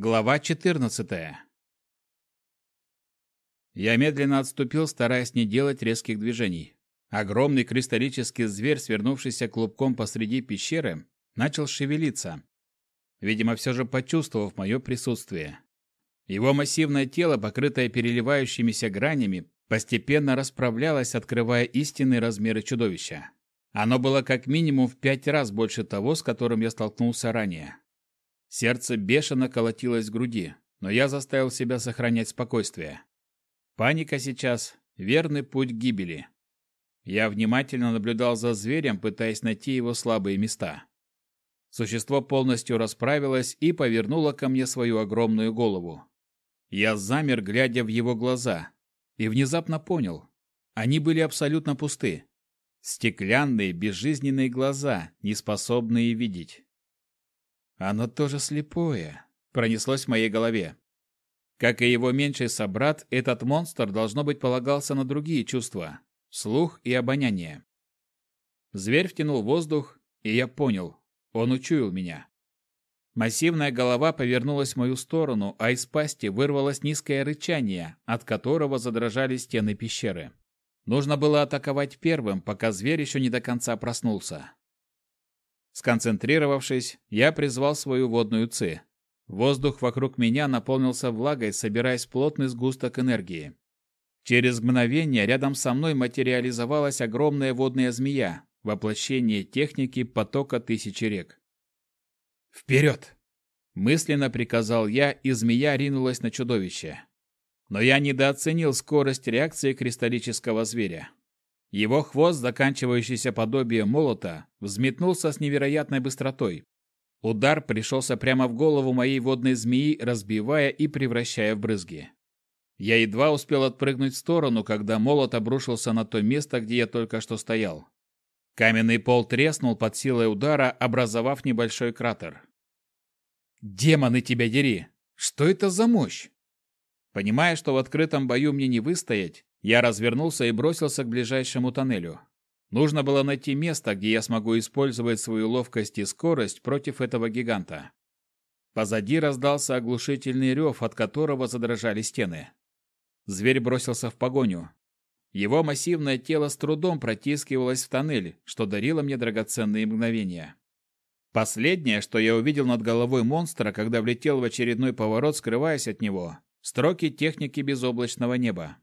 Глава 14. Я медленно отступил, стараясь не делать резких движений. Огромный кристаллический зверь, свернувшийся клубком посреди пещеры, начал шевелиться. Видимо, все же почувствовав мое присутствие. Его массивное тело, покрытое переливающимися гранями, постепенно расправлялось, открывая истинные размеры чудовища. Оно было как минимум в пять раз больше того, с которым я столкнулся ранее. Сердце бешено колотилось в груди, но я заставил себя сохранять спокойствие. Паника сейчас – верный путь к гибели. Я внимательно наблюдал за зверем, пытаясь найти его слабые места. Существо полностью расправилось и повернуло ко мне свою огромную голову. Я замер, глядя в его глаза, и внезапно понял – они были абсолютно пусты. Стеклянные, безжизненные глаза, не способные видеть. Оно тоже слепое, пронеслось в моей голове. Как и его меньший собрат, этот монстр, должно быть, полагался на другие чувства – слух и обоняние. Зверь втянул воздух, и я понял – он учуял меня. Массивная голова повернулась в мою сторону, а из пасти вырвалось низкое рычание, от которого задрожали стены пещеры. Нужно было атаковать первым, пока зверь еще не до конца проснулся. Сконцентрировавшись, я призвал свою водную ци. Воздух вокруг меня наполнился влагой, собираясь плотный сгусток энергии. Через мгновение рядом со мной материализовалась огромная водная змея, воплощение техники потока тысячи рек. «Вперед!» – мысленно приказал я, и змея ринулась на чудовище. Но я недооценил скорость реакции кристаллического зверя. Его хвост, заканчивающийся подобием молота, взметнулся с невероятной быстротой. Удар пришелся прямо в голову моей водной змеи, разбивая и превращая в брызги. Я едва успел отпрыгнуть в сторону, когда молот обрушился на то место, где я только что стоял. Каменный пол треснул под силой удара, образовав небольшой кратер. «Демоны тебя дери! Что это за мощь?» Понимая, что в открытом бою мне не выстоять, я развернулся и бросился к ближайшему тоннелю. Нужно было найти место, где я смогу использовать свою ловкость и скорость против этого гиганта. Позади раздался оглушительный рев, от которого задрожали стены. Зверь бросился в погоню. Его массивное тело с трудом протискивалось в тоннель, что дарило мне драгоценные мгновения. Последнее, что я увидел над головой монстра, когда влетел в очередной поворот, скрываясь от него – строки техники безоблачного неба.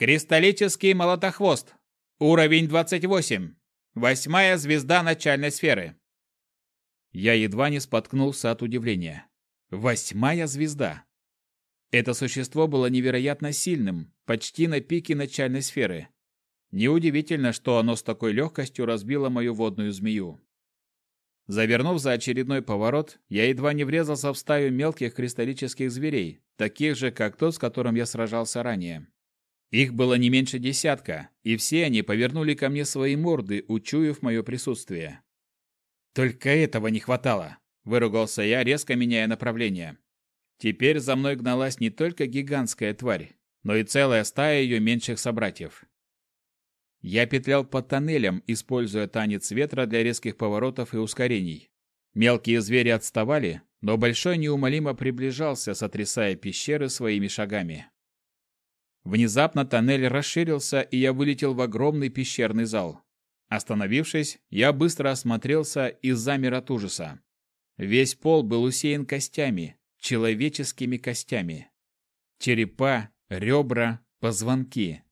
Кристаллический молотохвост. Уровень 28. Восьмая звезда начальной сферы. Я едва не споткнулся от удивления. Восьмая звезда. Это существо было невероятно сильным, почти на пике начальной сферы. Неудивительно, что оно с такой легкостью разбило мою водную змею. Завернув за очередной поворот, я едва не врезался в стаю мелких кристаллических зверей, таких же, как тот, с которым я сражался ранее. Их было не меньше десятка, и все они повернули ко мне свои морды, учуяв мое присутствие. «Только этого не хватало!» – выругался я, резко меняя направление. Теперь за мной гналась не только гигантская тварь, но и целая стая ее меньших собратьев. Я петлял по тоннелям, используя танец ветра для резких поворотов и ускорений. Мелкие звери отставали, но большой неумолимо приближался, сотрясая пещеры своими шагами. Внезапно тоннель расширился, и я вылетел в огромный пещерный зал. Остановившись, я быстро осмотрелся и замер от ужаса. Весь пол был усеян костями, человеческими костями. Черепа, ребра, позвонки.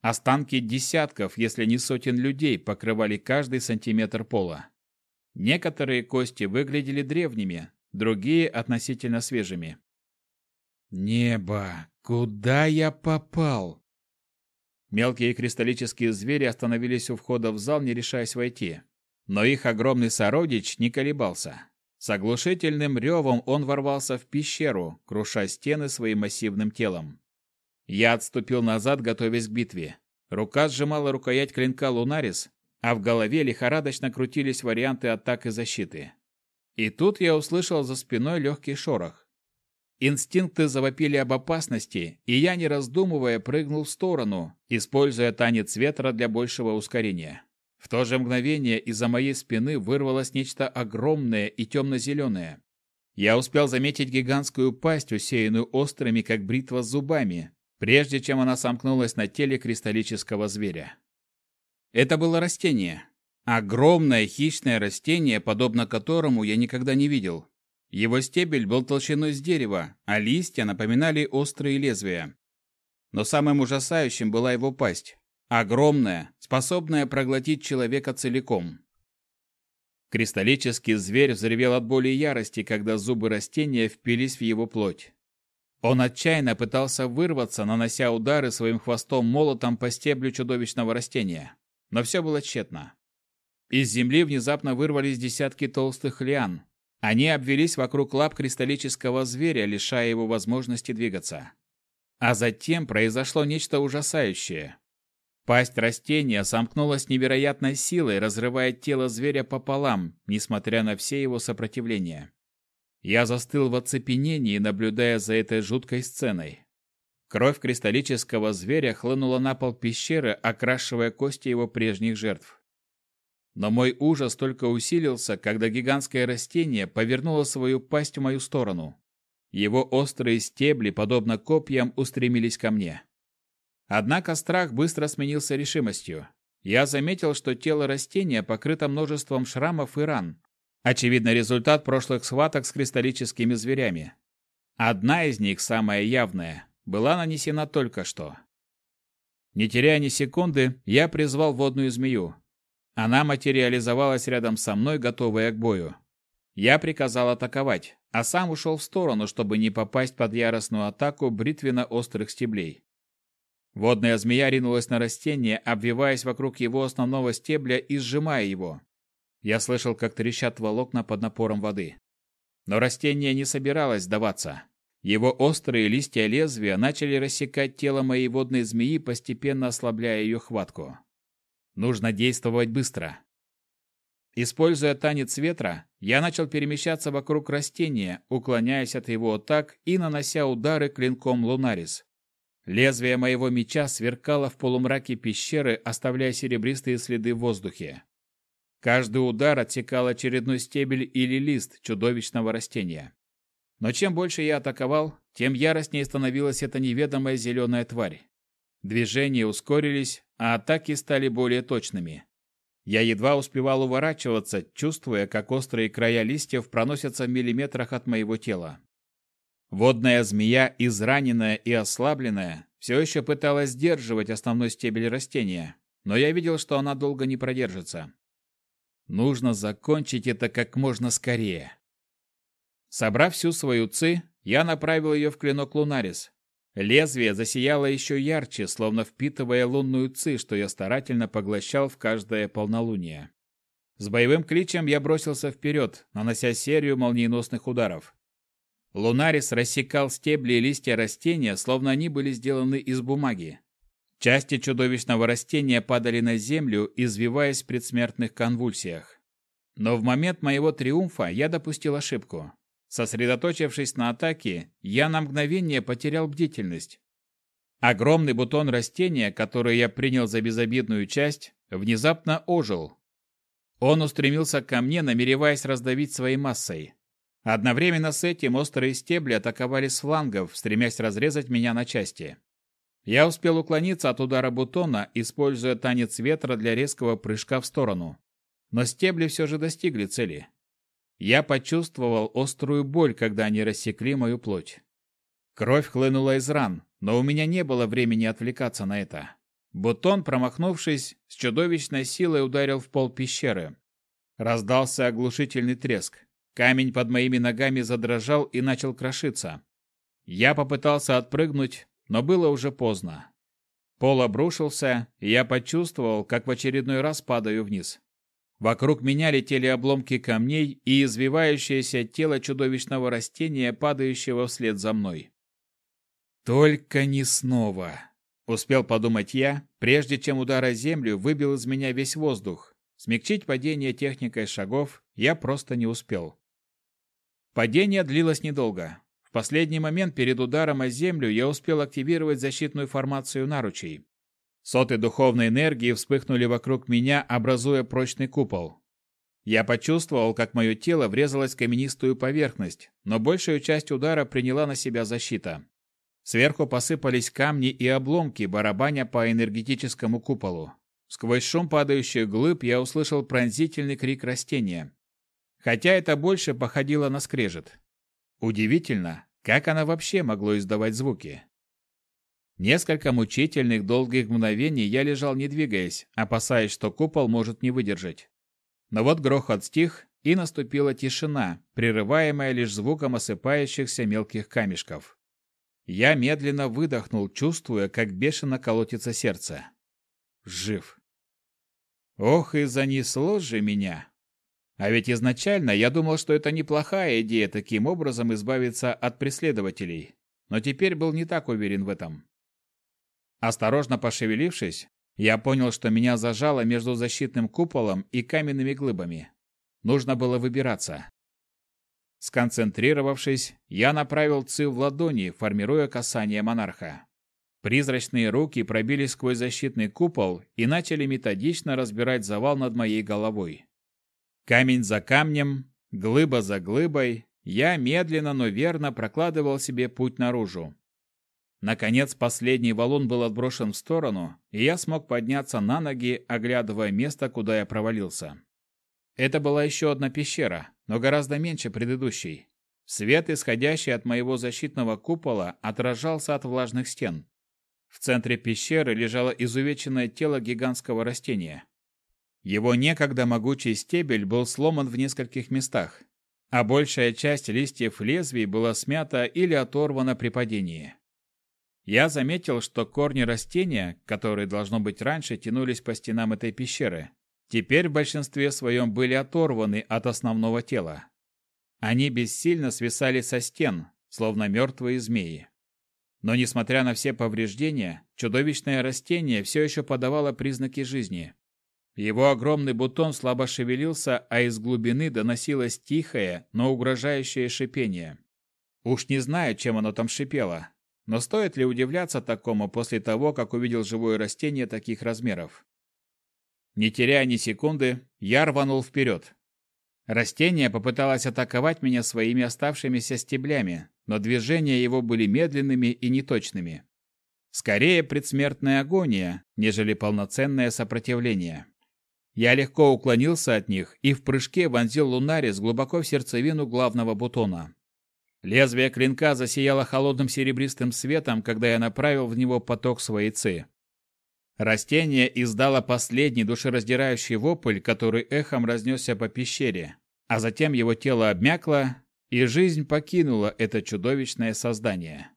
Останки десятков, если не сотен людей покрывали каждый сантиметр пола. Некоторые кости выглядели древними, другие относительно свежими. Небо, Куда я попал? Мелкие кристаллические звери остановились у входа в зал, не решаясь войти. Но их огромный сородич не колебался. С оглушительным ревом он ворвался в пещеру, круша стены своим массивным телом. Я отступил назад, готовясь к битве. Рука сжимала рукоять клинка Лунарис, а в голове лихорадочно крутились варианты атак и защиты. И тут я услышал за спиной легкий шорох. Инстинкты завопили об опасности, и я, не раздумывая, прыгнул в сторону, используя танец ветра для большего ускорения. В то же мгновение из-за моей спины вырвалось нечто огромное и темно-зеленое. Я успел заметить гигантскую пасть, усеянную острыми, как бритва, зубами, прежде чем она сомкнулась на теле кристаллического зверя. Это было растение. Огромное хищное растение, подобно которому я никогда не видел. Его стебель был толщиной с дерева, а листья напоминали острые лезвия. Но самым ужасающим была его пасть. Огромная, способная проглотить человека целиком. Кристаллический зверь взревел от боли и ярости, когда зубы растения впились в его плоть. Он отчаянно пытался вырваться, нанося удары своим хвостом-молотом по стеблю чудовищного растения. Но все было тщетно. Из земли внезапно вырвались десятки толстых лиан. Они обвелись вокруг лап кристаллического зверя, лишая его возможности двигаться. А затем произошло нечто ужасающее. Пасть растения сомкнулась невероятной силой, разрывая тело зверя пополам, несмотря на все его сопротивления. Я застыл в оцепенении, наблюдая за этой жуткой сценой. Кровь кристаллического зверя хлынула на пол пещеры, окрашивая кости его прежних жертв. Но мой ужас только усилился, когда гигантское растение повернуло свою пасть в мою сторону. Его острые стебли, подобно копьям, устремились ко мне. Однако страх быстро сменился решимостью. Я заметил, что тело растения покрыто множеством шрамов и ран. Очевидно, результат прошлых схваток с кристаллическими зверями. Одна из них, самая явная, была нанесена только что. Не теряя ни секунды, я призвал водную змею. Она материализовалась рядом со мной, готовая к бою. Я приказал атаковать, а сам ушел в сторону, чтобы не попасть под яростную атаку бритвенно-острых стеблей. Водная змея ринулась на растение, обвиваясь вокруг его основного стебля и сжимая его. Я слышал, как трещат волокна под напором воды. Но растение не собиралось сдаваться. Его острые листья лезвия начали рассекать тело моей водной змеи, постепенно ослабляя ее хватку. Нужно действовать быстро. Используя танец ветра, я начал перемещаться вокруг растения, уклоняясь от его атак и нанося удары клинком Лунарис. Лезвие моего меча сверкало в полумраке пещеры, оставляя серебристые следы в воздухе. Каждый удар отсекал очередной стебель или лист чудовищного растения. Но чем больше я атаковал, тем яростнее становилась эта неведомая зеленая тварь. Движения ускорились, а атаки стали более точными. Я едва успевал уворачиваться, чувствуя, как острые края листьев проносятся в миллиметрах от моего тела. Водная змея, израненная и ослабленная, все еще пыталась сдерживать основной стебель растения, но я видел, что она долго не продержится. Нужно закончить это как можно скорее. Собрав всю свою ци, я направил ее в клинок Лунарис. Лезвие засияло еще ярче, словно впитывая лунную ци, что я старательно поглощал в каждое полнолуние. С боевым кличем я бросился вперед, нанося серию молниеносных ударов. Лунарис рассекал стебли и листья растения, словно они были сделаны из бумаги. Части чудовищного растения падали на землю, извиваясь в предсмертных конвульсиях. Но в момент моего триумфа я допустил ошибку. Сосредоточившись на атаке, я на мгновение потерял бдительность. Огромный бутон растения, который я принял за безобидную часть, внезапно ожил. Он устремился ко мне, намереваясь раздавить своей массой. Одновременно с этим острые стебли атаковали с флангов, стремясь разрезать меня на части. Я успел уклониться от удара бутона, используя танец ветра для резкого прыжка в сторону. Но стебли все же достигли цели. Я почувствовал острую боль, когда они рассекли мою плоть. Кровь хлынула из ран, но у меня не было времени отвлекаться на это. Бутон, промахнувшись, с чудовищной силой ударил в пол пещеры. Раздался оглушительный треск. Камень под моими ногами задрожал и начал крошиться. Я попытался отпрыгнуть, но было уже поздно. Пол обрушился, и я почувствовал, как в очередной раз падаю вниз. Вокруг меня летели обломки камней и извивающееся тело чудовищного растения, падающего вслед за мной. «Только не снова!» — успел подумать я, прежде чем удар о землю выбил из меня весь воздух. Смягчить падение техникой шагов я просто не успел. Падение длилось недолго. В последний момент перед ударом о землю я успел активировать защитную формацию наручей. Соты духовной энергии вспыхнули вокруг меня, образуя прочный купол. Я почувствовал, как мое тело врезалось в каменистую поверхность, но большую часть удара приняла на себя защита. Сверху посыпались камни и обломки, барабаня по энергетическому куполу. Сквозь шум падающих глыб я услышал пронзительный крик растения. Хотя это больше походило на скрежет. Удивительно, как она вообще могло издавать звуки. Несколько мучительных долгих мгновений я лежал не двигаясь, опасаясь, что купол может не выдержать. Но вот грохот стих, и наступила тишина, прерываемая лишь звуком осыпающихся мелких камешков. Я медленно выдохнул, чувствуя, как бешено колотится сердце. Жив. Ох, и занесло же меня. А ведь изначально я думал, что это неплохая идея таким образом избавиться от преследователей, но теперь был не так уверен в этом. Осторожно пошевелившись, я понял, что меня зажало между защитным куполом и каменными глыбами. Нужно было выбираться. Сконцентрировавшись, я направил ци в ладони, формируя касание монарха. Призрачные руки пробились сквозь защитный купол и начали методично разбирать завал над моей головой. Камень за камнем, глыба за глыбой, я медленно, но верно прокладывал себе путь наружу. Наконец, последний валун был отброшен в сторону, и я смог подняться на ноги, оглядывая место, куда я провалился. Это была еще одна пещера, но гораздо меньше предыдущей. Свет, исходящий от моего защитного купола, отражался от влажных стен. В центре пещеры лежало изувеченное тело гигантского растения. Его некогда могучий стебель был сломан в нескольких местах, а большая часть листьев лезвий была смята или оторвана при падении. Я заметил, что корни растения, которые, должно быть, раньше тянулись по стенам этой пещеры, теперь в большинстве своем были оторваны от основного тела. Они бессильно свисали со стен, словно мертвые змеи. Но, несмотря на все повреждения, чудовищное растение все еще подавало признаки жизни. Его огромный бутон слабо шевелился, а из глубины доносилось тихое, но угрожающее шипение. Уж не знаю, чем оно там шипело, но стоит ли удивляться такому после того, как увидел живое растение таких размеров? Не теряя ни секунды, я рванул вперед. Растение попыталось атаковать меня своими оставшимися стеблями, но движения его были медленными и неточными. Скорее предсмертная агония, нежели полноценное сопротивление. Я легко уклонился от них и в прыжке вонзил лунарис глубоко в сердцевину главного бутона. Лезвие клинка засияло холодным серебристым светом, когда я направил в него поток своей ци. Растение издало последний душераздирающий вопль, который эхом разнесся по пещере, а затем его тело обмякло, и жизнь покинула это чудовищное создание.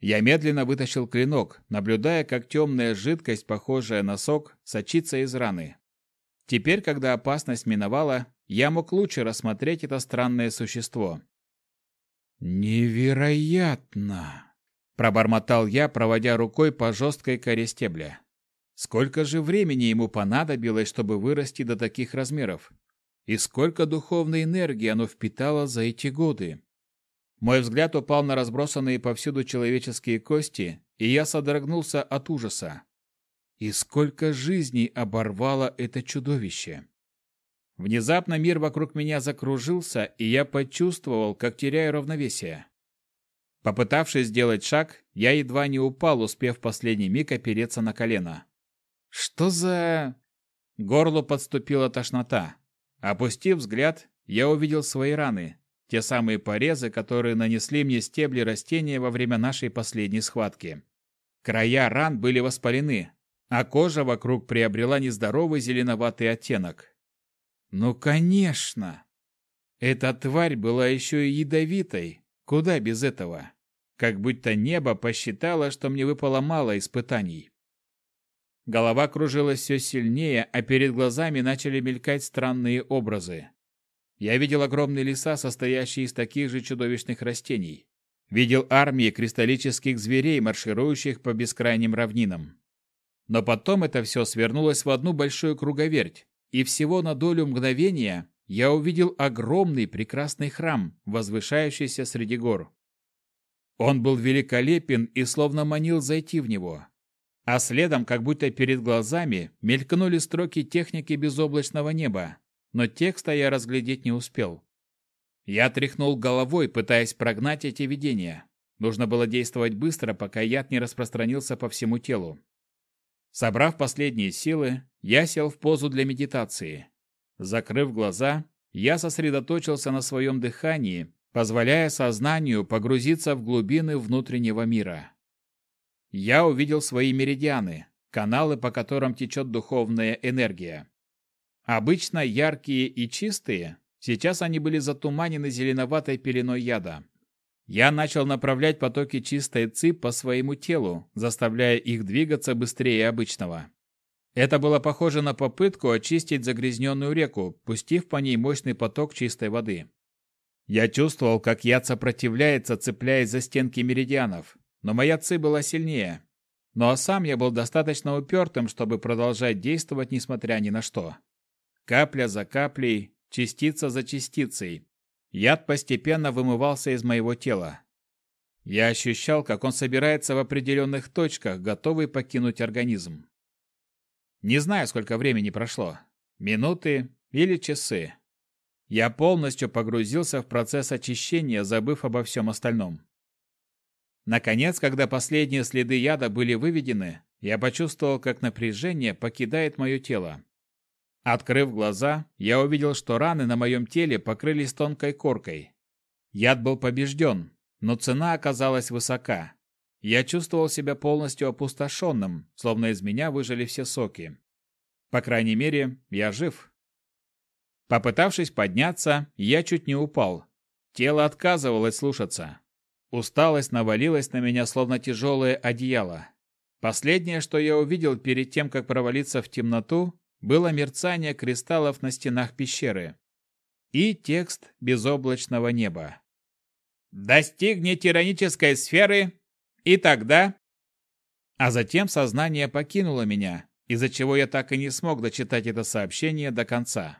Я медленно вытащил клинок, наблюдая, как темная жидкость, похожая на сок, сочится из раны. Теперь, когда опасность миновала, я мог лучше рассмотреть это странное существо. «Невероятно!» – пробормотал я, проводя рукой по жесткой коре стебля. Сколько же времени ему понадобилось, чтобы вырасти до таких размеров? И сколько духовной энергии оно впитало за эти годы? Мой взгляд упал на разбросанные повсюду человеческие кости, и я содрогнулся от ужаса. И сколько жизней оборвало это чудовище! Внезапно мир вокруг меня закружился, и я почувствовал, как теряю равновесие. Попытавшись сделать шаг, я едва не упал, успев в последний миг опереться на колено. Что за... Горлу подступила тошнота. Опустив взгляд, я увидел свои раны, те самые порезы, которые нанесли мне стебли растения во время нашей последней схватки. Края ран были воспалены, а кожа вокруг приобрела нездоровый зеленоватый оттенок. Ну, конечно. Эта тварь была еще и ядовитой. Куда без этого? Как будто небо посчитало, что мне выпало мало испытаний. Голова кружилась все сильнее, а перед глазами начали мелькать странные образы. Я видел огромные леса, состоящие из таких же чудовищных растений. Видел армии кристаллических зверей, марширующих по бескрайним равнинам. Но потом это все свернулось в одну большую круговерть, и всего на долю мгновения я увидел огромный прекрасный храм, возвышающийся среди гор. Он был великолепен и словно манил зайти в него. А следом, как будто перед глазами, мелькнули строки техники безоблачного неба, но текста я разглядеть не успел. Я тряхнул головой, пытаясь прогнать эти видения. Нужно было действовать быстро, пока яд не распространился по всему телу. Собрав последние силы, я сел в позу для медитации. Закрыв глаза, я сосредоточился на своем дыхании, позволяя сознанию погрузиться в глубины внутреннего мира. Я увидел свои меридианы, каналы, по которым течет духовная энергия. Обычно яркие и чистые, сейчас они были затуманены зеленоватой пеленой яда. Я начал направлять потоки чистой ци по своему телу, заставляя их двигаться быстрее обычного. Это было похоже на попытку очистить загрязненную реку, пустив по ней мощный поток чистой воды. Я чувствовал, как яд сопротивляется, цепляясь за стенки меридианов, но моя ци была сильнее. Ну а сам я был достаточно упертым, чтобы продолжать действовать, несмотря ни на что. Капля за каплей, частица за частицей, Яд постепенно вымывался из моего тела. Я ощущал, как он собирается в определенных точках, готовый покинуть организм. Не знаю, сколько времени прошло. Минуты или часы. Я полностью погрузился в процесс очищения, забыв обо всем остальном. Наконец, когда последние следы яда были выведены, я почувствовал, как напряжение покидает мое тело. Открыв глаза, я увидел, что раны на моем теле покрылись тонкой коркой. Яд был побежден, но цена оказалась высока. Я чувствовал себя полностью опустошенным, словно из меня выжили все соки. По крайней мере, я жив. Попытавшись подняться, я чуть не упал. Тело отказывалось слушаться. Усталость навалилась на меня, словно тяжелое одеяло. Последнее, что я увидел перед тем, как провалиться в темноту, было мерцание кристаллов на стенах пещеры и текст безоблачного неба. «Достигни тиранической сферы, и тогда...» А затем сознание покинуло меня, из-за чего я так и не смог дочитать это сообщение до конца.